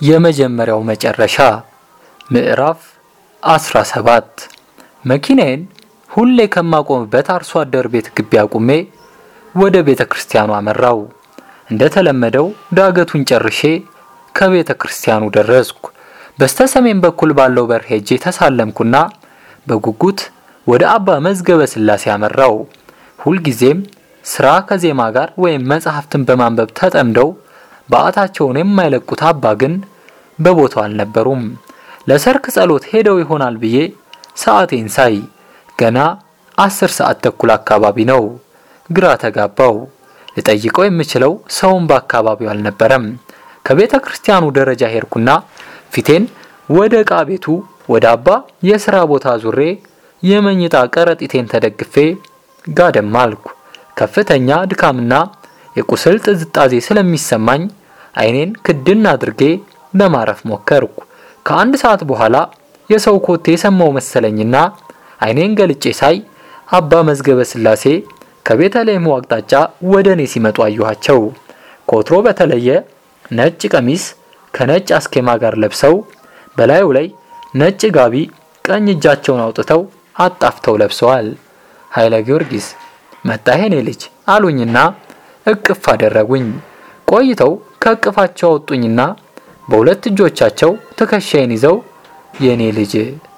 የመጀመሪያው መጨረሻ ምዕራፍ 17 መኪናዬን ሁሌ ከማቆምበት አርሶ አደር ቤት ግቢ አቁሜ ወደ ቤተ ክርስቲያኑ አመራው። እንደተለመደው ዳገቱን ጨርሼ ከቤተ ክርስቲያኑ ደረስኩ። በስተ ሰሜን በኩል ባለው በር ሄጄ ተሳለምኩና በጉጉት ወደ አባ መዝገበ ሥላሴ አመራው። ሁልጊዜም ስራ ከዜማ ጋር ወይም መጽሐፍትን በማንበብ ተጠምደው በዓታቸውን የማይለቁት አባ ግን በቦታው አልነበሩም። ለሰርክ ጸሎት ሄደው ይሆናል ብዬ ሰዓቴን ሳይ ገና አስር ሰዓት ተኩል አካባቢ ነው። ግራ ተጋባው። ልጠይቀው የምችለው ሰውን በአካባቢው አልነበረም። ከቤተ ክርስቲያኑ ደረጃ ሄድኩና ፊቴን ወደ ዕቃ ቤቱ ወደ አባ የሥራ ቦታ ዙሬ የመኝታ ከረጢቴን ተደግፌ ጋደም አልኩ። ከፍተኛ ድካምና የቁስል ጥዝጣዜ ስለሚሰማኝ ዓይኔን ክድን አድርጌ ለማረፍ ሞከርኩ። ከአንድ ሰዓት በኋላ የሰው ኮቴ የሰማው መሰለኝና ዓይኔን ገልጬ ሳይ አባ መዝገበ ሥላሴ ከቤተልሔሙ አቅጣጫ ወደ እኔ ሲመጡ አየኋቸው። ከወትሮ በተለየ ነጭ ቀሚስ ከነጭ አስኬማ ጋር ለብሰው በላዩ ላይ ነጭ ጋቢ ቀኝ እጃቸውን አውጥተው አጣፍተው ለብሰዋል። ኃይለ ጊዮርጊስ የኔ ልጅ አሉኝና እቅፍ አደረጉኝ። ቆይተው ከእቅፋቸው አወጡኝና በሁለት እጆቻቸው ትከሻዬን ይዘው የኔ ልጅ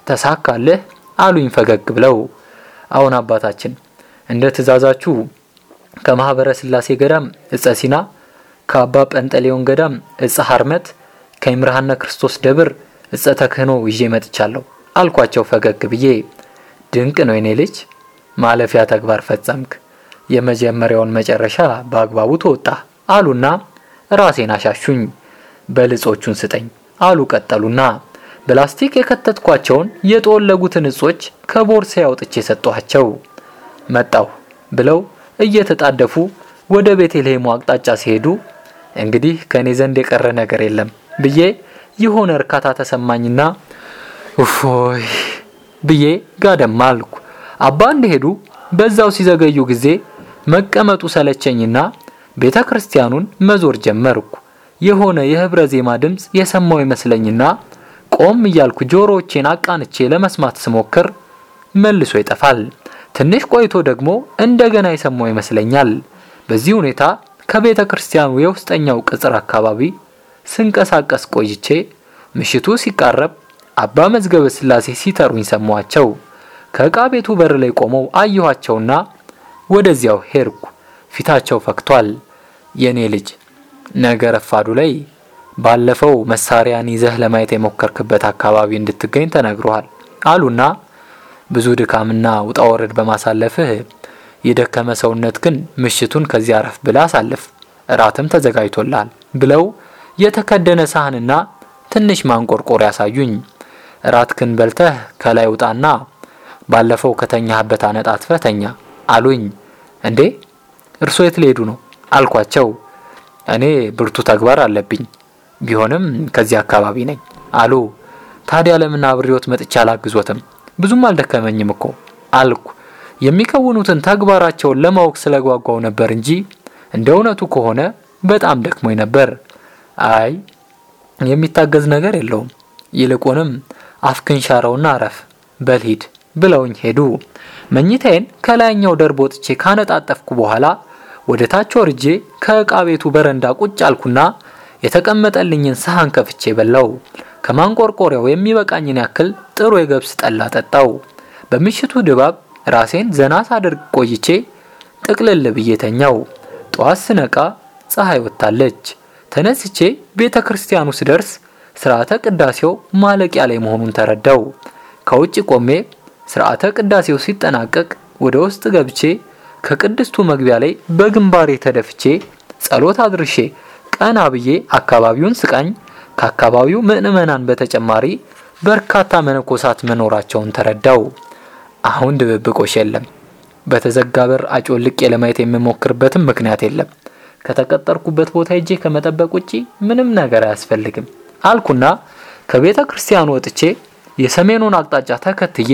ተሳካልህ አሉኝ ፈገግ ብለው። አሁን አባታችን እንደ ትእዛዛችሁ ከማኅበረ ሥላሴ ገዳም እጸ ሲና፣ ከአባ ጰንጠሌዎን ገዳም እጸ ሐርመት፣ ከይምርሃነ ክርስቶስ ደብር እጸ ተክህኖ ይዤ መጥቻለሁ አልኳቸው ፈገግ ብዬ። ድንቅ ነው የኔ ልጅ ማለፊያ ተግባር ፈጸምክ። የመጀመሪያውን መጨረሻ በአግባቡ ተወጣ አሉና ራሴን አሻሹኝ። በልጾቹን ስጠኝ አሉ ቀጠሉና በላስቲክ የከተትኳቸውን የጠወለጉትን እጾች ከቦርሳ አውጥቼ ሰጠኋቸው። መጣሁ ብለው እየተጣደፉ ወደ ቤተልሔሙ አቅጣጫ ሲሄዱ እንግዲህ ከእኔ ዘንድ የቀረ ነገር የለም ብዬ የሆነ እርካታ ተሰማኝና እፎይ ብዬ ጋደም አልኩ። አባ እንደሄዱ በዛው ሲዘገዩ ጊዜ መቀመጡ ሰለቸኝና ቤተ ክርስቲያኑን መዞር ጀመርኩ። የሆነ የህብረ ዜማ ድምፅ የሰማው ይመስለኝና ቆም እያልኩ ጆሮዎቼን አቃንቼ ለመስማት ስሞክር መልሶ ይጠፋል። ትንሽ ቆይቶ ደግሞ እንደገና የሰማው ይመስለኛል። በዚህ ሁኔታ ከቤተ ክርስቲያኑ የውስጠኛው ቅጽር አካባቢ ስንቀሳቀስ ቆይቼ ምሽቱ ሲቃረብ አባ መዝገበ ሥላሴ ሲጠሩኝ ሰማኋቸው። ከዕቃ ቤቱ በር ላይ ቆመው አየኋቸውና ወደዚያው ሄድኩ። ፊታቸው ፈክቷል። የኔ ልጅ ነገ ረፋዱ ላይ ባለፈው መሳሪያን ይዘህ ለማየት የሞከርክበት አካባቢ እንድትገኝ ተነግሮሃል አሉና ብዙ ድካምና ውጣ ወረድ በማሳለፍህ የደከመ ሰውነት ግን ምሽቱን ከዚህ አረፍ ብለህ አሳልፍ፣ እራትም ተዘጋጅቶልሃል ብለው የተከደነ ሳህንና ትንሽ ማንቆርቆር ያሳዩኝ። እራትክን በልተህ ከላይ ውጣና ባለፈው ከተኛህበት አነጣጥፈህ ተኛ አሉኝ። እንዴ እርሶ የት ሊሄዱ ነው አልኳቸው። እኔ ብርቱ ተግባር አለብኝ ቢሆንም ከዚህ አካባቢ ነኝ አሉ። ታዲያ ለምን አብሬዎት መጥቻ አላግዞትም? ብዙም አልደከመኝም እኮ አልኩ። የሚከውኑትን ተግባራቸውን ለማወቅ ስለጓጓው ነበር እንጂ እንደ እውነቱ ከሆነ በጣም ደክሞኝ ነበር። አይ የሚታገዝ ነገር የለውም፣ ይልቁንም አፍክን ሻረውና አረፍ በልሂድ ብለውኝ ሄዱ። መኝታዬን ከላይኛው ደርብ ወጥቼ ካነጣጠፍኩ በኋላ ወደ ታች ወርጄ ከዕቃ ቤቱ በረንዳ ቁጭ አልኩና የተቀመጠልኝን ሰሃን ከፍቼ በላው። ከማንቆርቆሪያው የሚበቃኝን ያክል ጥሩ የገብስ ጠላ ጠጣው። በምሽቱ ድባብ ራሴን ዘና ሳደርግ ቆይቼ ጥቅልል ብዬ ተኛው። ጠዋት ስነቃ ፀሐይ ወጥታለች። ተነስቼ ቤተ ክርስቲያኑ ስደርስ ስርዓተ ቅዳሴው ማለቂያ ላይ መሆኑን ተረዳው። ከውጭ ቆሜ ስርዓተ ቅዳሴው ሲጠናቀቅ ወደ ውስጥ ገብቼ ከቅድስቱ መግቢያ ላይ በግንባሬ ተደፍቼ ጸሎት አድርሼ ቀና ብዬ አካባቢውን ስቃኝ ከአካባቢው ምዕመናን በተጨማሪ በርካታ መነኮሳት መኖራቸውን ተረዳው። አሁን ድብብቆሽ የለም። በተዘጋ በር አጮልቄ ለማየት የምሞክርበትም ምክንያት የለም። ከተቀጠርኩበት ቦታ ሄጄ ከመጠበቅ ውጪ ምንም ነገር አያስፈልግም አልኩና ከቤተ ክርስቲያኑ ወጥቼ የሰሜኑን አቅጣጫ ተከትዬ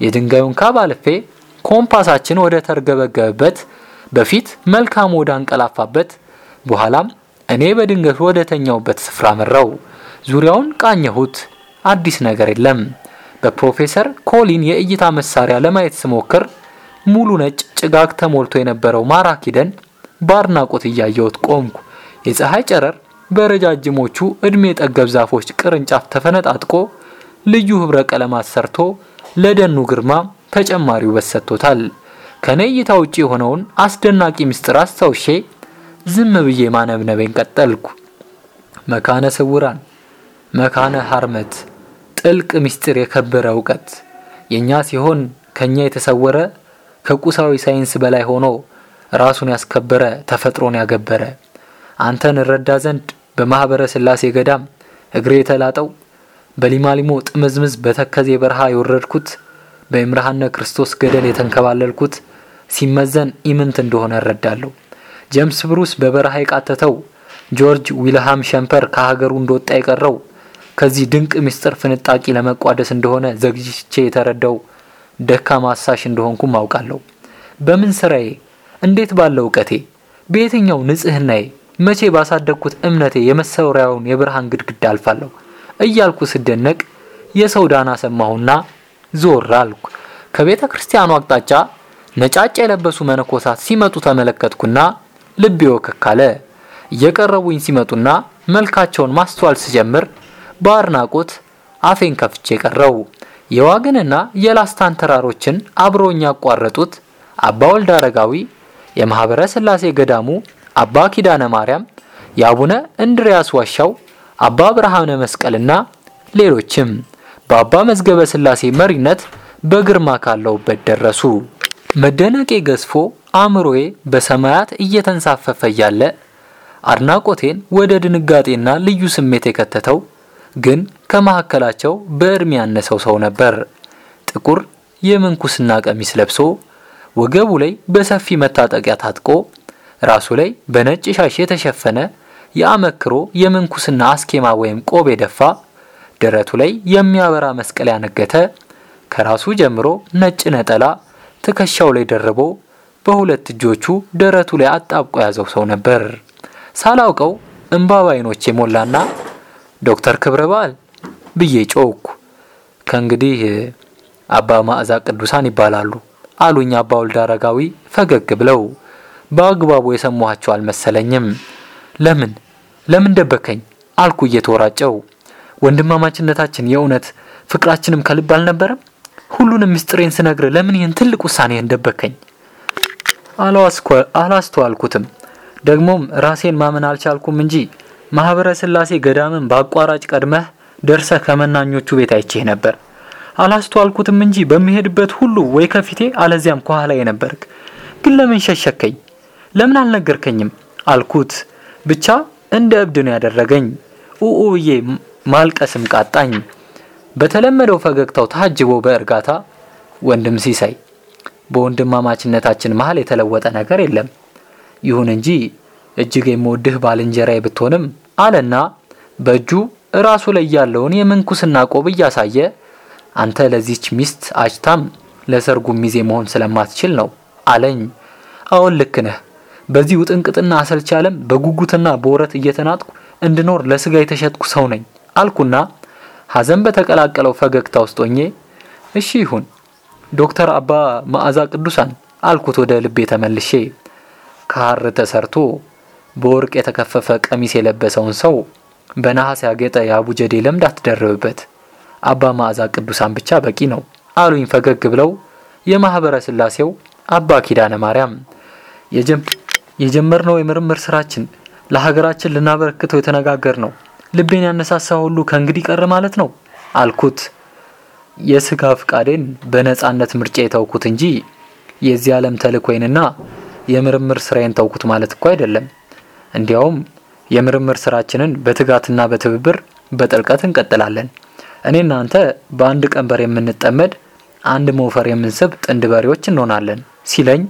የድንጋዩን ካብ አልፌ ኮምፓሳችን ወደ ተርገበገበበት በፊት መልካም ወደ አንቀላፋበት በኋላም እኔ በድንገት ወደ ተኛውበት ስፍራ መራው። ዙሪያውን ቃኘሁት። አዲስ ነገር የለም። በፕሮፌሰር ኮሊን የእይታ መሳሪያ ለማየት ስሞክር ሙሉ ነጭ ጭጋግ ተሞልቶ የነበረው ማራኪ ደን በአድናቆት እያየሁት ቆምኩ። የፀሐይ ጨረር በረጃጅሞቹ እድሜ ጠገብ ዛፎች ቅርንጫፍ ተፈነጣጥቆ ልዩ ህብረ ቀለማት ሰርቶ ለደኑ ግርማ ተጨማሪ ውበት ሰጥቶታል። ከኔ እይታ ውጭ የሆነውን አስደናቂ ምስጢር አስታውሼ ዝም ብዬ ማነብነቤን ቀጠልኩ። መካነ ስውራን፣ መካነ ሀርመት፣ ጥልቅ ምስጢር፣ የከበረ እውቀት የእኛ ሲሆን ከኛ የተሰወረ ከቁሳዊ ሳይንስ በላይ ሆኖ ራሱን ያስከበረ ተፈጥሮን ያገበረ አንተን እረዳ ዘንድ በማኅበረ ሥላሴ ገዳም እግሬ የተላጠው በሊማሊሞ ጥምዝምዝ በተከዜ በረሃ የወረድኩት በእምርሃነ ክርስቶስ ገደል የተንከባለልኩት ሲመዘን ኢምንት እንደሆነ እረዳለሁ። ጄምስ ብሩስ በበረሃ የቃተተው ጆርጅ ዊልሃም ሸምፐር ከሀገሩ እንደወጣ የቀረው ከዚህ ድንቅ ምስጢር ፍንጣቂ ለመቋደስ እንደሆነ ዘግይቼ የተረዳው ደካማ አሳሽ እንደሆንኩም አውቃለሁ። በምን ስራዬ፣ እንዴት ባለው እውቀቴ፣ በየትኛው ንጽህናዬ፣ መቼ ባሳደግኩት እምነቴ የመሰወሪያውን የብርሃን ግድግዳ አልፋለሁ እያልኩ ስደነቅ የሰው ዳና ሰማሁና ዞር አልኩ። ከቤተ ክርስቲያኑ አቅጣጫ ነጫጭ የለበሱ መነኮሳት ሲመጡ ተመለከትኩና ልቤ ወከክ እየቀረቡኝ ሲመጡና መልካቸውን ማስተዋል ስጀምር በአድናቆት አፌን ከፍቼ ቀረው። የዋግንና የላስታን ተራሮችን አብረውኝ ያቋረጡት አባ ወልደ አረጋዊ፣ የማኅበረ ሥላሴ ገዳሙ አባ ኪዳነ ማርያም፣ የአቡነ እንድርያስ ዋሻው አባ ብርሃነ መስቀልና ሌሎችም በአባ መዝገበ ሥላሴ መሪነት በግርማ ካለውበት ደረሱ። መደነቄ ገዝፎ አእምሮዬ በሰማያት እየተንሳፈፈ እያለ አድናቆቴን ወደ ድንጋጤና ልዩ ስሜት የከተተው ግን ከመካከላቸው በእድሜ ያነሰው ሰው ነበር። ጥቁር የምንኩስና ቀሚስ ለብሶ ወገቡ ላይ በሰፊ መታጠቂያ ታጥቆ ራሱ ላይ በነጭ ሻሽ የተሸፈነ የአመክሮ የምንኩስና አስኬማ ወይም ቆብ የደፋ ደረቱ ላይ የሚያበራ መስቀል ያነገተ ከራሱ ጀምሮ ነጭ ነጠላ ትከሻው ላይ ደርቦ በሁለት እጆቹ ደረቱ ላይ አጣብቆ ያዘው ሰው ነበር። ሳላውቀው እምባ ባይኖች የሞላና ዶክተር ክብረ በዓል ብዬ ጮኩ። ከእንግዲህ አባ ማዕዛ ቅዱሳን ይባላሉ አሉኝ አባ ወልደ አረጋዊ ፈገግ ብለው። በአግባቡ የሰማኋቸው አልመሰለኝም። ለምን ለምን ደበከኝ አልኩ እየተወራጨው። ወንድማማችነታችን የእውነት ፍቅራችንም ከልብ አልነበረም? ሁሉንም ምስጢሬን ስነግር ለምን ይህን ትልቅ ውሳኔህን ደበከኝ? አላስተዋልኩትም። ደግሞም ራሴን ማመን አልቻልኩም እንጂ ማኅበረ ሥላሴ ገዳምን በአቋራጭ ቀድመህ ደርሰህ ከመናኞቹ ቤት አይቼህ ነበር። አላስተዋልኩትም እንጂ በሚሄድበት ሁሉ ወይ ከፊቴ አለዚያም ከኋላዬ ነበርክ። ግን ለምን ሸሸከኝ? ለምን አልነገርከኝም? አልኩት። ብቻ እንደ እብድ ነው ያደረገኝ። ኡኡ ብዬ ማልቀስም ቃጣኝ። በተለመደው ፈገግታው ታጅቦ በእርጋታ ወንድም ሲሳይ፣ በወንድማማችነታችን መሀል የተለወጠ ነገር የለም። ይሁን እንጂ እጅግ የምወድህ ባልንጀራዬ ብትሆንም አለና በእጁ ራሱ ላይ ያለውን የምንኩስና ቆብ እያሳየ አንተ ለዚች ሚስት አጭታም ለሰርጉ ሚዜ መሆን ስለማትችል ነው አለኝ። አዎን ልክ ነህ። በዚህ ውጥንቅጥና አሰልቺ ዓለም በጉጉትና በወረት እየተናጥኩ እንድኖር ለስጋ የተሸጥኩ ሰው ነኝ አልኩና ሐዘን በተቀላቀለው ፈገግታ ውስጥ ሆኜ እሺ ይሁን ዶክተር አባ ማዕዛ ቅዱሳን አልኩት ወደ ልቤ ተመልሼ። ከሐር ተሰርቶ በወርቅ የተከፈፈ ቀሚስ የለበሰውን ሰው በነሐስ ያጌጠ የአቡጀዴ ለምድ አትደርብበት። አባ ማዕዛ ቅዱሳን ብቻ በቂ ነው አሉኝ ፈገግ ብለው የማኅበረ ሥላሴው አባ ኪዳነ ማርያም። የጀመርነው የምርምር ስራችን ለሀገራችን ልናበረክተው የተነጋገር ነው ልቤን ያነሳሳ ሁሉ ከእንግዲህ ቀረ ማለት ነው አልኩት። የስጋ ፍቃዴን በነጻነት ምርጫ የተውኩት እንጂ የዚህ ዓለም ተልእኮዬንና የምርምር ስራዬን ተውኩት ማለት እኮ አይደለም። እንዲያውም የምርምር ስራችንን በትጋትና በትብብር በጥልቀት እንቀጥላለን። እኔና አንተ በአንድ ቀንበር የምንጠመድ አንድ ሞፈር የምንስብ ጥንድ በሬዎች እንሆናለን ሲለኝ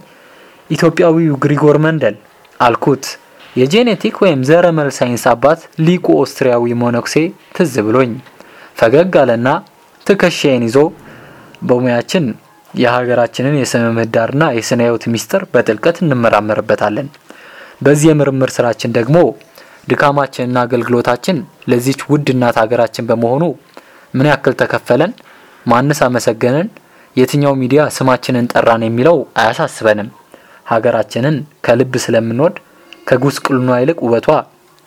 ኢትዮጵያዊው ግሪጎር መንደል አልኩት። የጄኔቲክ ወይም ዘረመል ሳይንስ አባት ሊቁ ኦስትሪያዊ መነኩሴ ትዝ ብሎኝ ፈገግ አለና ትከሻዬን ይዞ በሙያችን የሀገራችንን የስነ ምህዳርና የስነ ሕይወት ሚስጥር በጥልቀት እንመራመርበታለን። በዚህ የምርምር ስራችን ደግሞ ድካማችንና አገልግሎታችን ለዚች ውድ እናት ሀገራችን በመሆኑ ምን ያክል ተከፈለን፣ ማንስ አመሰገንን፣ የትኛው ሚዲያ ስማችንን ጠራን የሚለው አያሳስበንም። ሀገራችንን ከልብ ስለምንወድ ከጉስቁልና ይልቅ ውበቷ፣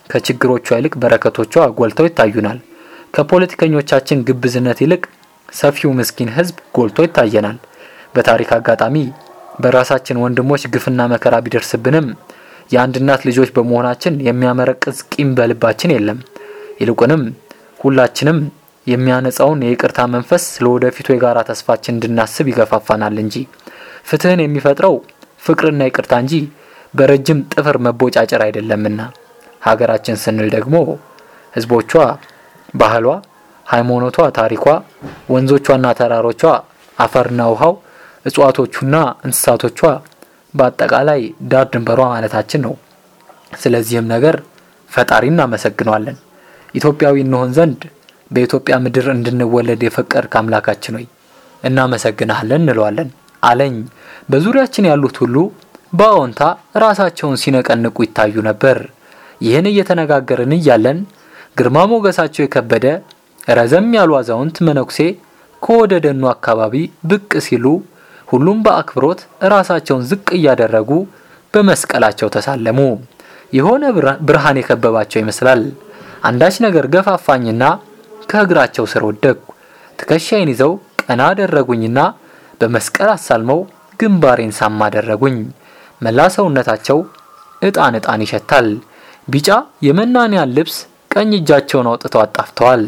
ከችግሮቿ ይልቅ በረከቶቿ ጎልተው ይታዩናል። ከፖለቲከኞቻችን ግብዝነት ይልቅ ሰፊው ምስኪን ሕዝብ ጎልቶ ይታየናል። በታሪክ አጋጣሚ በራሳችን ወንድሞች ግፍና መከራ ቢደርስብንም የአንድ እናት ልጆች በመሆናችን የሚያመረቅዝ ቂም በልባችን የለም። ይልቁንም ሁላችንም የሚያነጻውን የይቅርታ መንፈስ ለወደፊቱ የጋራ ተስፋችን እንድናስብ ይገፋፋናል እንጂ ፍትህን የሚፈጥረው ፍቅርና ይቅርታ እንጂ በረጅም ጥፍር መቦጫጨር አይደለምና ሀገራችን ስንል ደግሞ ህዝቦቿ፣ ባህሏ፣ ሃይማኖቷ፣ ታሪኳ፣ ወንዞቿና ተራሮቿ፣ አፈርና ውሃው፣ እጽዋቶቹና እንስሳቶቿ በአጠቃላይ ዳር ድንበሯ ማለታችን ነው። ስለዚህም ነገር ፈጣሪ እናመሰግነዋለን። ኢትዮጵያዊ እንሆን ዘንድ በኢትዮጵያ ምድር እንድንወለድ የፈቀድክ አምላካችን ሆይ እናመሰግናለን እንለዋለን አለኝ። በዙሪያችን ያሉት ሁሉ በአዎንታ ራሳቸውን ሲነቀንቁ ይታዩ ነበር። ይህን እየተነጋገርን እያለን ግርማ ሞገሳቸው የከበደ ረዘም ያሉ አዛውንት መነኩሴ ከወደ ደኑ አካባቢ ብቅ ሲሉ ሁሉም በአክብሮት ራሳቸውን ዝቅ እያደረጉ በመስቀላቸው ተሳለሙ። የሆነ ብርሃን የከበባቸው ይመስላል። አንዳች ነገር ገፋፋኝና ከእግራቸው ስር ወደቅኩ። ትከሻዬን ይዘው ቀና አደረጉኝና በመስቀል አሳልመው ግንባሬን ሳም አደረጉኝ። መላ ሰውነታቸው እጣን እጣን ይሸታል። ቢጫ የመናንያን ልብስ ቀኝ እጃቸውን አውጥተው አጣፍተዋል።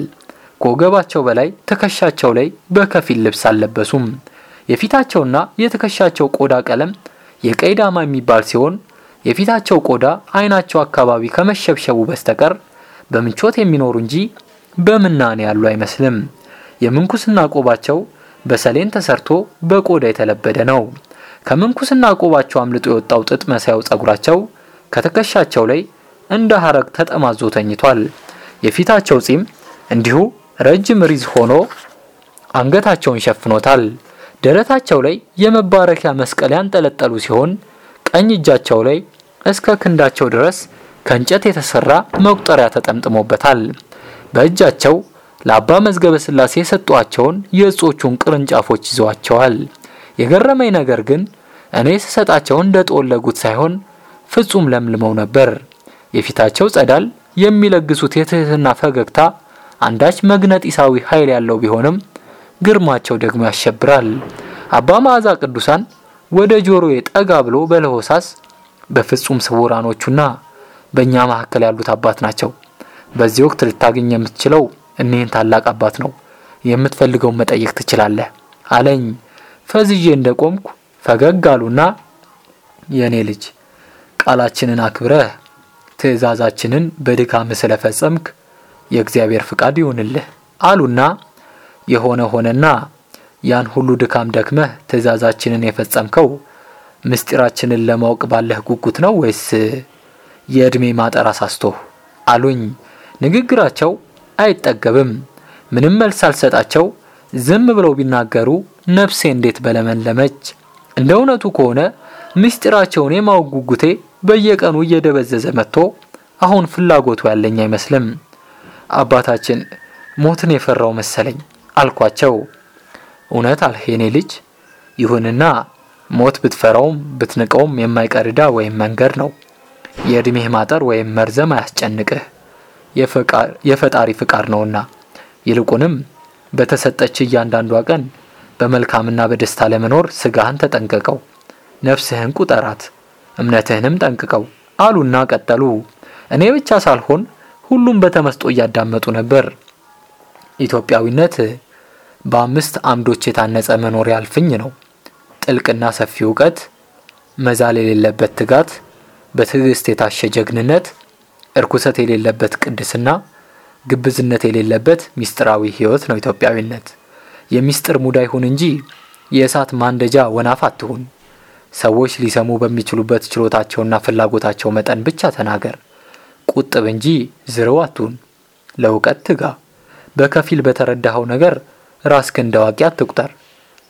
ከወገባቸው በላይ ትከሻቸው ላይ በከፊል ልብስ አልለበሱም። የፊታቸውና የትከሻቸው ቆዳ ቀለም የቀይ ዳማ የሚባል ሲሆን የፊታቸው ቆዳ ዓይናቸው አካባቢ ከመሸብሸቡ በስተቀር በምቾት የሚኖሩ እንጂ በምናኔ ያሉ አይመስልም። የምንኩስና ቆባቸው በሰሌን ተሰርቶ በቆዳ የተለበደ ነው። ከምንኩስና ቆባቸው አምልጦ የወጣው ጥጥ መሳያው ጸጉራቸው ከትከሻቸው ላይ እንደ ሐረግ ተጠማዞ ተኝቷል። የፊታቸው ጺም እንዲሁ ረጅም ሪዝ ሆኖ አንገታቸውን ሸፍኖታል። ደረታቸው ላይ የመባረኪያ መስቀል ያንጠለጠሉ ሲሆን ቀኝ እጃቸው ላይ እስከ ክንዳቸው ድረስ ከእንጨት የተሰራ መቁጠሪያ ተጠምጥሞበታል። በእጃቸው ለአባ መዝገበ ሥላሴ የሰጧቸውን የእጾቹን ቅርንጫፎች ይዘዋቸዋል። የገረመኝ ነገር ግን እኔ ስሰጣቸው እንደጠወለጉት ሳይሆን ፍጹም ለምልመው ነበር። የፊታቸው ጸዳል፣ የሚለግሱት የትህትና ፈገግታ አንዳች መግነጢሳዊ ኃይል ያለው ቢሆንም ግርማቸው ደግሞ ያሸብራል። አባ መዓዛ ቅዱሳን ወደ ጆሮዬ ጠጋ ብሎ በለሆሳስ በፍጹም ስውራኖቹና በእኛ መካከል ያሉት አባት ናቸው። በዚህ ወቅት ልታገኝ የምትችለው እኒህን ታላቅ አባት ነው። የምትፈልገውን መጠየቅ ትችላለህ አለኝ። ፈዝዤ እንደቆምኩ ፈገግ አሉና የእኔ ልጅ ቃላችንን አክብረህ ትእዛዛችንን በድካም ስለፈጸምክ የእግዚአብሔር ፍቃድ ይሁንልህ አሉና የሆነ ሆነና ያን ሁሉ ድካም ደክመህ ትእዛዛችንን የፈጸምከው ምስጢራችንን ለማወቅ ባለህ ጉጉት ነው ወይስ የዕድሜ ማጠር አሳስቶህ አሉኝ። ንግግራቸው አይጠገብም። ምንም መልስ አልሰጣቸው። ዝም ብለው ቢናገሩ ነፍሴ እንዴት በለመለመች። እንደ እውነቱ ከሆነ ምስጢራቸውን የማወቅ ጉጉቴ በየቀኑ እየደበዘዘ መጥቶ አሁን ፍላጎቱ ያለኝ አይመስልም። አባታችን ሞትን የፈራው መሰለኝ አልኳቸው። እውነት አልህ የኔ ልጅ። ይሁንና ሞት ብትፈራውም ብትንቀውም የማይቀር ዕዳ ወይም መንገድ ነው። የዕድሜህ ማጠር ወይም መርዘም አያስጨንቅህ፣ የፈጣሪ ፍቃድ ነውና። ይልቁንም በተሰጠች እያንዳንዷ ቀን በመልካምና በደስታ ለመኖር ስጋህን ተጠንቀቀው፣ ነፍስህን ቁጠራት፣ እምነትህንም ጠንቅቀው አሉና ቀጠሉ። እኔ ብቻ ሳልሆን ሁሉም በተመስጦ እያዳመጡ ነበር። ኢትዮጵያዊነት በአምስት አምዶች የታነጸ መኖሪያ እልፍኝ ነው። ጥልቅና ሰፊ እውቀት፣ መዛል የሌለበት ትጋት፣ በትዕግስት የታሸ ጀግንነት፣ እርኩሰት የሌለበት ቅድስና፣ ግብዝነት የሌለበት ሚስጥራዊ ሕይወት ነው ኢትዮጵያዊነት። የሚስጥር ሙዳይ ሁን እንጂ የእሳት ማንደጃ ወናፍ አትሁን። ሰዎች ሊሰሙ በሚችሉበት ችሎታቸውና ፍላጎታቸው መጠን ብቻ ተናገር። ቁጥብ እንጂ ዝርው አትሁን። ለእውቀት ትጋ። በከፊል በተረዳኸው ነገር ራስህን እንደ አዋቂ አትቁጠር።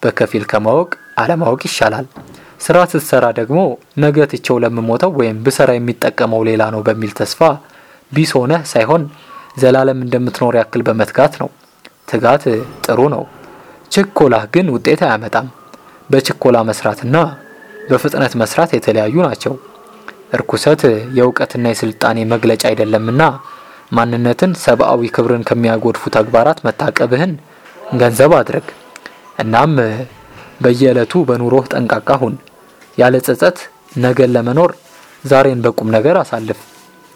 በከፊል ከማወቅ አለማወቅ ይሻላል። ስራ ስትሰራ ደግሞ ነገ ትቼው ለምሞተው ወይም ብሰራ የሚጠቀመው ሌላ ነው በሚል ተስፋ ቢስ ሆነህ ሳይሆን ዘላለም እንደምትኖር ያክል በመትጋት ነው። ትጋት ጥሩ ነው። ችኮላህ ግን ውጤት አያመጣም። በችኮላ መስራትና በፍጥነት መስራት የተለያዩ ናቸው። እርኩሰት የእውቀትና የስልጣኔ መግለጫ አይደለምና ማንነትን፣ ሰብአዊ ክብርን ከሚያጎድፉ ተግባራት መታቀብህን ገንዘብ አድርግ። እናም በየዕለቱ በኑሮህ ጠንቃቃ ሁን። ያለ ጸጸት ነገን ለመኖር ዛሬን በቁም ነገር አሳልፍ።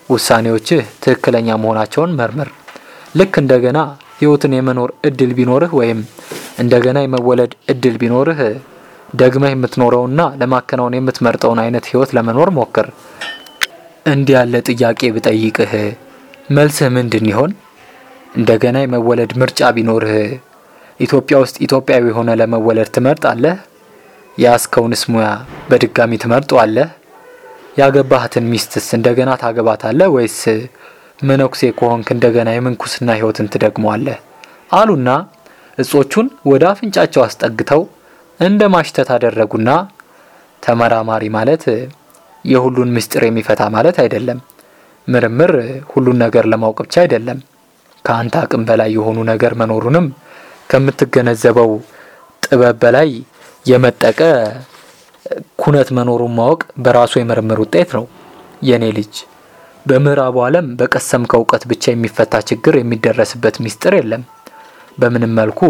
ውሳኔዎችህ ትክክለኛ መሆናቸውን መርምር። ልክ እንደገና ህይወትን የመኖር እድል ቢኖርህ ወይም እንደገና የመወለድ እድል ቢኖርህ ደግመህ የምትኖረውና ለማከናወን የምትመርጠውን አይነት ህይወት ለመኖር ሞክር። እንዲህ ያለ ጥያቄ ብጠይቅህ መልስህ ምንድን ይሆን? እንደገና የመወለድ ምርጫ ቢኖርህ ኢትዮጵያ ውስጥ ኢትዮጵያዊ ሆነ ለመወለድ ትመርጣለህ? የያዝከውንስ ሙያ በድጋሚ ትመርጠዋለህ? ያገባህትን ሚስትስ እንደገና ታገባታለህ ወይስ መነኩሴ ከሆንክ እንደገና የምንኩስና ህይወትን ትደግመዋለህ? አሉና እጾቹን ወደ አፍንጫቸው አስጠግተው እንደ ማሽተት አደረጉና ተመራማሪ ማለት የሁሉን ምስጢር የሚፈታ ማለት አይደለም። ምርምር ሁሉን ነገር ለማወቅ ብቻ አይደለም። ከአንተ አቅም በላይ የሆኑ ነገር መኖሩንም ከምትገነዘበው ጥበብ በላይ የመጠቀ ኩነት መኖሩን ማወቅ በራሱ የምርምር ውጤት ነው። የኔ ልጅ በምዕራቡ ዓለም በቀሰምከው እውቀት ብቻ የሚፈታ ችግር የሚደረስበት ምስጢር የለም። በምንም መልኩ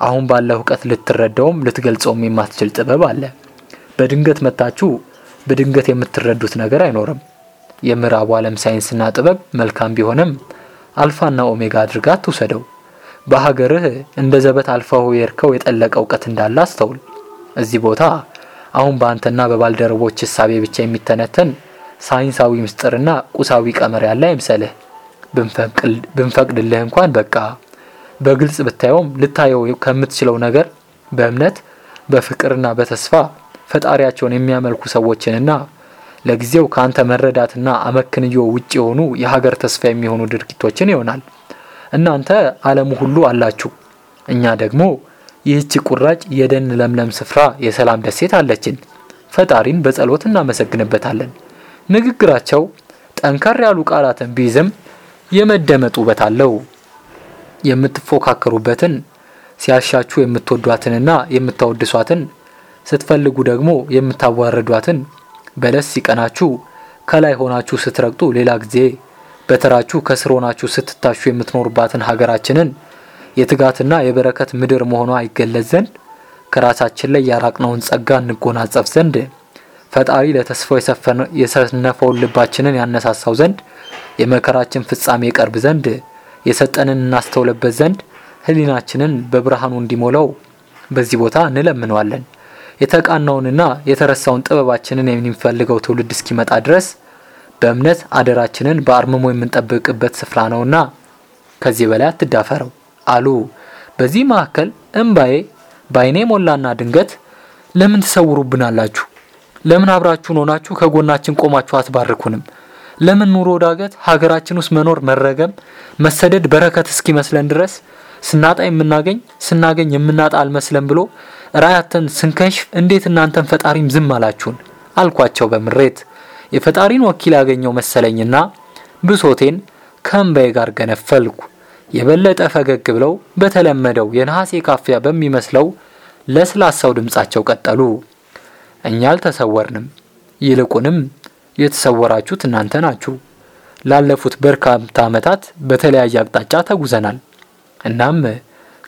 አሁን ባለው እውቀት ልትረዳውም ልትገልጸውም የማትችል ጥበብ አለ። በድንገት መታችሁ በድንገት የምትረዱት ነገር አይኖርም። የምዕራቡ ዓለም ሳይንስና ጥበብ መልካም ቢሆንም አልፋና ኦሜጋ አድርጋ አትውሰደው። በሀገርህ እንደ ዘበት አልፋው የርከው የጠለቀ እውቀት እንዳለ አስተውል። እዚህ ቦታ አሁን በአንተና በባልደረቦች እሳቤ ብቻ የሚተነተን ሳይንሳዊ ምስጢርና ቁሳዊ ቀመር ያለ አይምሰልህ። ብንፈቅድልህ እንኳን በቃ በግልጽ ብታየውም ልታየው ከምትችለው ነገር በእምነት በፍቅርና በተስፋ ፈጣሪያቸውን የሚያመልኩ ሰዎችንና ለጊዜው ከአንተ መረዳትና አመክንዮ ውጭ የሆኑ የሀገር ተስፋ የሚሆኑ ድርጊቶችን ይሆናል። እናንተ ዓለሙ ሁሉ አላችሁ፣ እኛ ደግሞ ይህች ቁራጭ የደን ለምለም ስፍራ የሰላም ደሴት አለችን። ፈጣሪን በጸሎት እናመሰግንበታለን። ንግግራቸው ጠንከር ያሉ ቃላትን ቢይዝም የመደመጥ ውበት አለው። የምትፎካከሩበትን ሲያሻችሁ የምትወዷትንና የምታወድሷትን ስትፈልጉ ደግሞ የምታዋርዷትን በለስ ሲቀናችሁ ከላይ ሆናችሁ ስትረግጡ ሌላ ጊዜ በተራችሁ ከስር ሆናችሁ ስትታሹ የምትኖሩባትን ሀገራችንን የትጋትና የበረከት ምድር መሆኗ ይገለጽ ዘንድ ከራሳችን ላይ ያራቅነውን ጸጋ እንጎናጸፍ ዘንድ ፈጣሪ ለተስፋው የሰነፈውን ልባችንን ያነሳሳው ዘንድ የመከራችን ፍጻሜ ቀርብ ዘንድ የሰጠንን እናስተውለበት ዘንድ ሕሊናችንን በብርሃኑ እንዲሞላው በዚህ ቦታ እንለምነዋለን። የተቃናውንና የተረሳውን ጥበባችንን የሚፈልገው ትውልድ እስኪመጣ ድረስ በእምነት አደራችንን በአርምሞ የምንጠብቅበት ስፍራ ነውና ከዚህ በላይ አትዳፈረው አሉ። በዚህ መካከል እምባዬ በዓይኔ ሞላና ድንገት ለምን ትሰውሩብናላችሁ? ለምን አብራችሁን ሆናችሁ ከጎናችን ቆማችሁ አትባርኩንም? ለምን ኑሮ ዳገት ሀገራችን ውስጥ መኖር መረገም፣ መሰደድ በረከት እስኪመስለን ድረስ ስናጣ የምናገኝ ስናገኝ የምናጣ አልመስለን ብሎ ራያተን ስንከሽፍ እንዴት እናንተን ፈጣሪም ዝም አላችሁን? አልኳቸው በምሬት የፈጣሪን ወኪል ያገኘው መሰለኝና ብሶቴን ከእምባዬ ጋር ገነፈልኩ። የበለጠ ፈገግ ብለው በተለመደው የነሐሴ ካፊያ በሚመስለው ለስላሳው ድምጻቸው ቀጠሉ። እኛ አልተሰወርንም፣ ይልቁንም የተሰወራችሁት እናንተ ናችሁ። ላለፉት በርካታ ዓመታት በተለያየ አቅጣጫ ተጉዘናል። እናም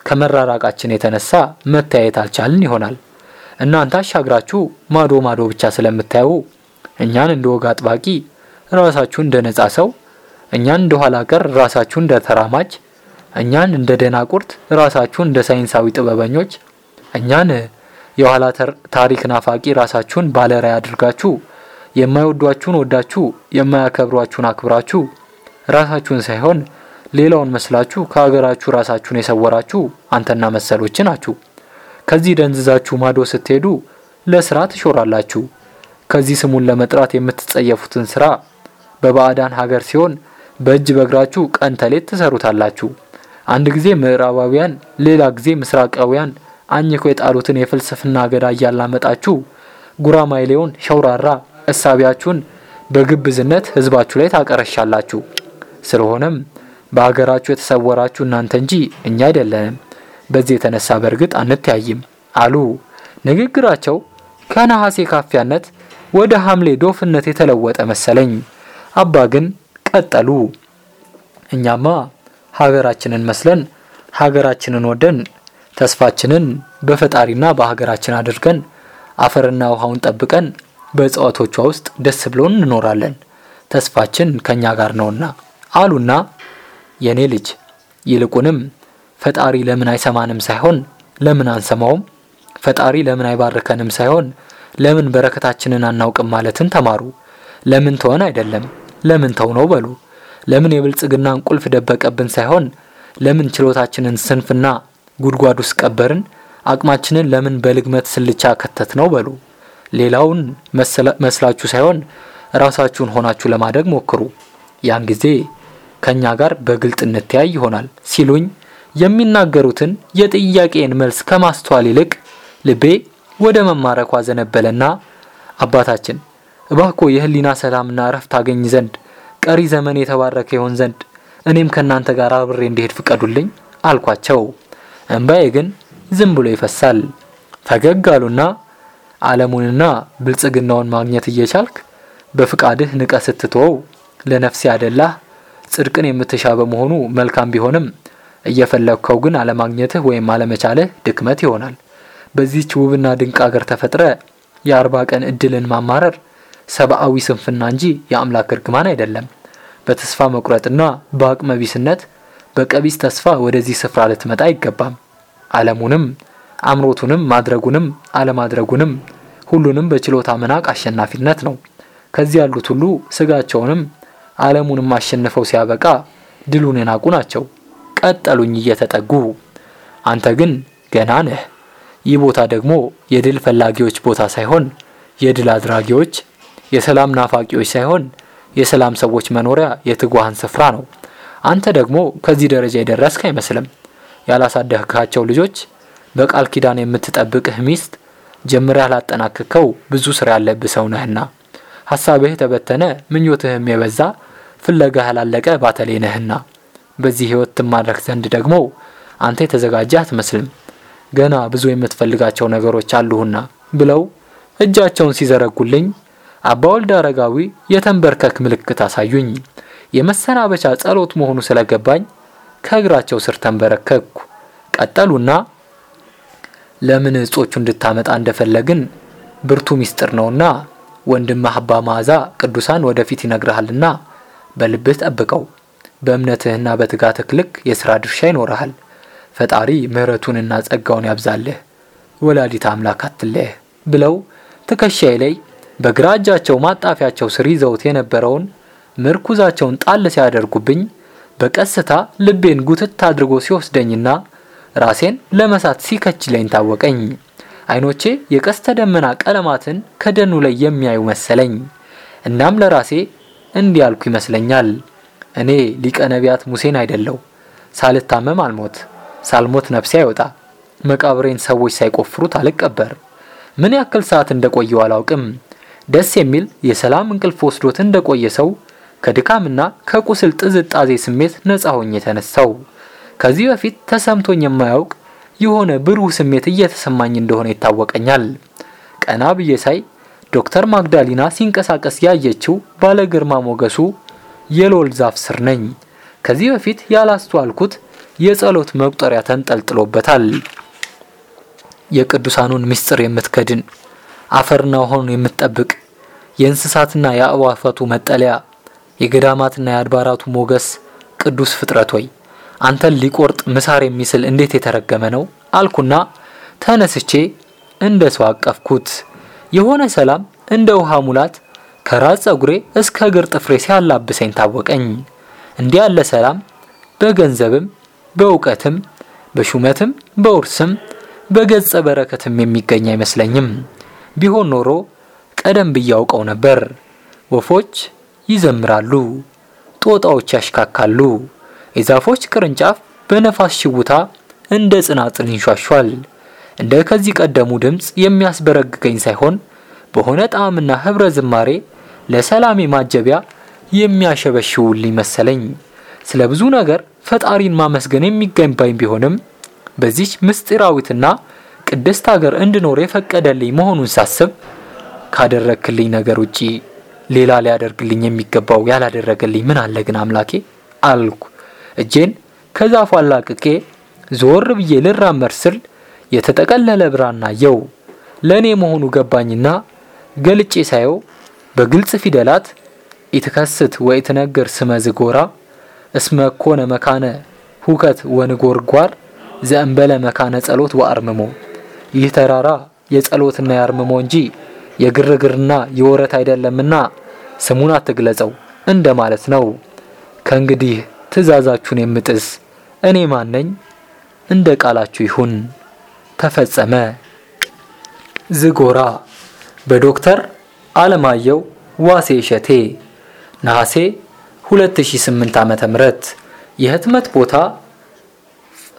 ከመራራቃችን የተነሳ መታየት አልቻልን ይሆናል። እናንተ አሻግራችሁ ማዶ ማዶ ብቻ ስለምታዩ እኛን እንደ ወግ አጥባቂ ራሳችሁን እንደ ነጻ ሰው፣ እኛን እንደ ኋላ ቀር ራሳችሁን እንደ ተራማጅ፣ እኛን እንደ ደናቁርት ራሳችሁን እንደ ሳይንሳዊ ጥበበኞች፣ እኛን የኋላ ታሪክ ናፋቂ ራሳችሁን ባለራዕይ አድርጋችሁ የማይወዷችሁን ወዳችሁ የማያከብሯችሁን አክብራችሁ ራሳችሁን ሳይሆን ሌላውን መስላችሁ ከሀገራችሁ ራሳችሁን የሰወራችሁ አንተና መሰሎች ናችሁ። ከዚህ ደንዝዛችሁ ማዶ ስትሄዱ ለስራ ትሾራላችሁ። ከዚህ ስሙን ለመጥራት የምትጸየፉትን ስራ በባዕዳን ሀገር ሲሆን በእጅ በእግራችሁ ቀን ተሌት ትሰሩታላችሁ። አንድ ጊዜ ምዕራባውያን፣ ሌላ ጊዜ ምስራቃውያን አኝኮ የጣሉትን የፍልስፍና አገዳ እያላመጣችሁ ጉራማይሌውን ሸውራራ እሳቢያችሁን በግብዝነት ህዝባችሁ ላይ ታቀረሻላችሁ። ስለሆነም በሀገራችሁ የተሰወራችሁ እናንተ እንጂ እኛ አይደለንም። በዚህ የተነሳ በእርግጥ አንተያይም አሉ። ንግግራቸው ከነሐሴ ካፊያነት ወደ ሐምሌ ዶፍነት የተለወጠ መሰለኝ። አባ ግን ቀጠሉ። እኛማ ሀገራችንን መስለን ሀገራችንን ወደን ተስፋችንን በፈጣሪና በሀገራችን አድርገን አፈርና ውሃውን ጠብቀን በእጽዋቶቿ ውስጥ ደስ ብሎን እንኖራለን። ተስፋችን ከኛ ጋር ነውና አሉና የኔ ልጅ ይልቁንም ፈጣሪ ለምን አይሰማንም ሳይሆን ለምን አንሰማውም፣ ፈጣሪ ለምን አይባርከንም ሳይሆን ለምን በረከታችንን አናውቅም ማለትን ተማሩ። ለምን ተወን አይደለም ለምን ተው ነው በሉ። ለምን የብልጽግናን ቁልፍ ደበቀብን ሳይሆን ለምን ችሎታችንን ስንፍና ጉድጓድ ውስጥ ቀበርን፣ አቅማችንን ለምን በልግመት ስልቻ ከተት ነው በሉ። ሌላውን መስላችሁ ሳይሆን ራሳችሁን ሆናችሁ ለማደግ ሞክሩ። ያን ጊዜ ከኛ ጋር በግልጥ እንተያይ ይሆናል ሲሉኝ የሚናገሩትን የጥያቄን መልስ ከማስተዋል ይልቅ ልቤ ወደ መማረኳ ዘነበለና አባታችን እባክዎ የህሊና ሰላምና እረፍት አገኝ ዘንድ ቀሪ ዘመን የተባረከ ይሆን ዘንድ እኔም ከእናንተ ጋር አብሬ እንዲሄድ ፍቀዱልኝ አልኳቸው። እንባዬ ግን ዝም ብሎ ይፈሳል። ፈገግ አሉና ዓለሙንና ብልጽግናውን ማግኘት እየቻልክ በፍቃድህ ንቀ ስትተወው ለነፍስ ያደላህ ጽድቅን የምትሻ በመሆኑ መልካም ቢሆንም እየፈለግከው ግን አለማግኘትህ ወይም አለመቻልህ ድክመት ይሆናል። በዚህች ውብና ድንቅ አገር ተፈጥረ የአርባ ቀን እድልን ማማረር ሰብአዊ ስንፍና እንጂ የአምላክ እርግማን አይደለም። በተስፋ መቁረጥና በአቅመ ቢስነት በቀቢስ ተስፋ ወደዚህ ስፍራ ልትመጣ አይገባም። ዓለሙንም አምሮቱንም ማድረጉንም አለማድረጉንም ሁሉንም በችሎታ መናቅ አሸናፊነት ነው። ከዚህ ያሉት ሁሉ ስጋቸውንም ዓለሙንም አሸንፈው ሲያበቃ ድሉን የናቁ ናቸው። ቀጠሉኝ እየተጠጉ አንተ ግን ገና ነህ። ይህ ቦታ ደግሞ የድል ፈላጊዎች ቦታ ሳይሆን የድል አድራጊዎች፣ የሰላም ናፋቂዎች ሳይሆን የሰላም ሰዎች መኖሪያ የትጉሃን ስፍራ ነው። አንተ ደግሞ ከዚህ ደረጃ የደረስክ አይመስልም። ያላሳደግካቸው ልጆች፣ በቃል ኪዳን የምትጠብቅህ ሚስት፣ ጀምረህ ያላጠናክከው ብዙ ስራ ያለብህ ሰው ነህና ሀሳብህ የተበተነ ምኞትህም የበዛ ፍለጋህ ያላለቀ ባተሌ ነህና በዚህ ህይወት ትማረክ ዘንድ ደግሞ አንተ የተዘጋጀ አትመስልም። ገና ብዙ የምትፈልጋቸው ነገሮች አሉህና ብለው እጃቸውን ሲዘረጉልኝ አባ ወልደ አረጋዊ የተንበርከክ ምልክት አሳዩኝ። የመሰናበቻ ጸሎት መሆኑ ስለገባኝ ከእግራቸው ስር ተንበረከኩ። ቀጠሉና ለምን እጾቹ እንድታመጣ እንደፈለግን ብርቱ ሚስጥር ነውና ወንድምህ አባ መዓዛ ቅዱሳን ወደፊት ይነግርሃልና በልብህ ጠብቀው። በእምነትህና በትጋትህ ልክ የሥራ ድርሻ ይኖርሃል። ፈጣሪ ምሕረቱንና ጸጋውን ያብዛልህ፣ ወላዲት አምላክ አትለየህ ብለው ትከሻዬ ላይ በግራ እጃቸው ማጣፊያቸው ስር ይዘውት የነበረውን ምርኩዛቸውን ጣል ሲያደርጉብኝ በቀስታ ልቤን ጉትት አድርጎ ሲወስደኝና ራሴን ለመሳት ሲከችለኝ ታወቀኝ። አይኖቼ የቀስተ ደመና ቀለማትን ከደኑ ላይ የሚያዩ መሰለኝ። እናም ለራሴ እንዲህ ያልኩ ይመስለኛል። እኔ ሊቀ ነቢያት ሙሴን አይደለው፣ ሳልታመም አልሞት፣ ሳልሞት ነፍሴ አይወጣ፣ መቃብሬን ሰዎች ሳይቆፍሩት አልቀበር። ምን ያክል ሰዓት እንደቆየው አላውቅም። ደስ የሚል የሰላም እንቅልፍ ወስዶት እንደቆየ ሰው ከድካምና ከቁስል ጥዝጣዜ ስሜት ነፃ ሆኜ የተነሳው። ከዚህ በፊት ተሰምቶኝ የማያውቅ የሆነ ብሩህ ስሜት እየተሰማኝ እንደሆነ ይታወቀኛል። ቀና ብዬ ሳይ ዶክተር ማግዳሊና ሲንቀሳቀስ ያየችው ባለ ግርማ ሞገሱ የሎል ዛፍ ስር ነኝ። ከዚህ በፊት ያላስተዋልኩት የጸሎት መቁጠሪያ ተንጠልጥሎበታል። የቅዱሳኑን ምስጢር የምትከድን አፈርና ውሃውን የምትጠብቅ የእንስሳትና የአዕዋፋቱ መጠለያ የገዳማትና የአድባራቱ ሞገስ ቅዱስ ፍጥረት ሆይ አንተን ሊቆርጥ ምሳር የሚስል እንዴት የተረገመ ነው አልኩና ተነስቼ እንደ ሰው አቀፍኩት። የሆነ ሰላም እንደ ውሃ ሙላት ከራስ ጸጉሬ እስከ እግር ጥፍሬ ሲያላብሰኝ ታወቀኝ። እንዲህ ያለ ሰላም በገንዘብም በእውቀትም በሹመትም በውርስም በገጸ በረከትም የሚገኝ አይመስለኝም። ቢሆን ኖሮ ቀደም ብዬ አውቀው ነበር። ወፎች ይዘምራሉ፣ ጦጣዎች ያሽካካሉ፣ የዛፎች ቅርንጫፍ በነፋስ ሽውታ እንደ ጽናጽል ይንሿሿል። እንደ ከዚህ ቀደሙ ድምፅ የሚያስበረግገኝ ሳይሆን በሆነ ጣዕምና ህብረ ዝማሬ ለሰላሜ ማጀቢያ የሚያሸበሽውልኝ መሰለኝ። ስለ ብዙ ነገር ፈጣሪን ማመስገን የሚገባኝ ቢሆንም በዚች ምስጢራዊትና ቅድስት ሀገር እንድኖር የፈቀደልኝ መሆኑን ሳስብ ካደረክልኝ ነገር ውጪ ሌላ ሊያደርግልኝ የሚገባው ያላደረገልኝ ምን አለ ግን አምላኬ አልኩ። እጄን ከዛፉ አላቅቄ ዞር ብዬ ልራመድ ስል የተጠቀለለ ብራና የው ለእኔ መሆኑ ገባኝና ገልጬ ሳየው በግልጽ ፊደላት ኢትከስት ወኢትነግር ስመ ዝጎራ እስመ ኮነ መካነ ሁከት ወንጎርጓር ዘእንበለ መካነ ጸሎት ወአርምሞ ይህ ተራራ የጸሎትና የአርምሞ እንጂ የግርግርና የወረት አይደለምና ስሙን አትግለጸው እንደ ማለት ነው። ከእንግዲህ ትእዛዛችሁን የምጥስ እኔ ማን ነኝ? እንደ ቃላችሁ ይሁን። ተፈጸመ። ዝጎራ በዶክተር አለማየሁ ዋሴ እሸቴ ነሐሴ 2008 ዓመተ ምህረት የህትመት ቦታ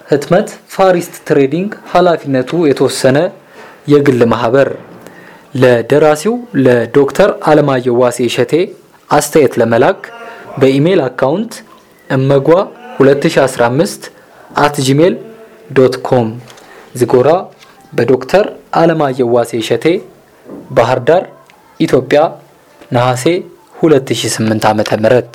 ህትመት Far East Trading ኃላፊነቱ የተወሰነ የግል ማህበር ለደራሲው ለዶክተር አለማየሁ ዋሴ እሸቴ አስተያየት ለመላክ በኢሜል አካውንት እመጓ 2015 at Gmail dot com ዝጎራ በዶክተር አለማየሁ ዋሴ እሸቴ። ባህር ዳር ኢትዮጵያ ነሐሴ 2008 ዓመተ ምህረት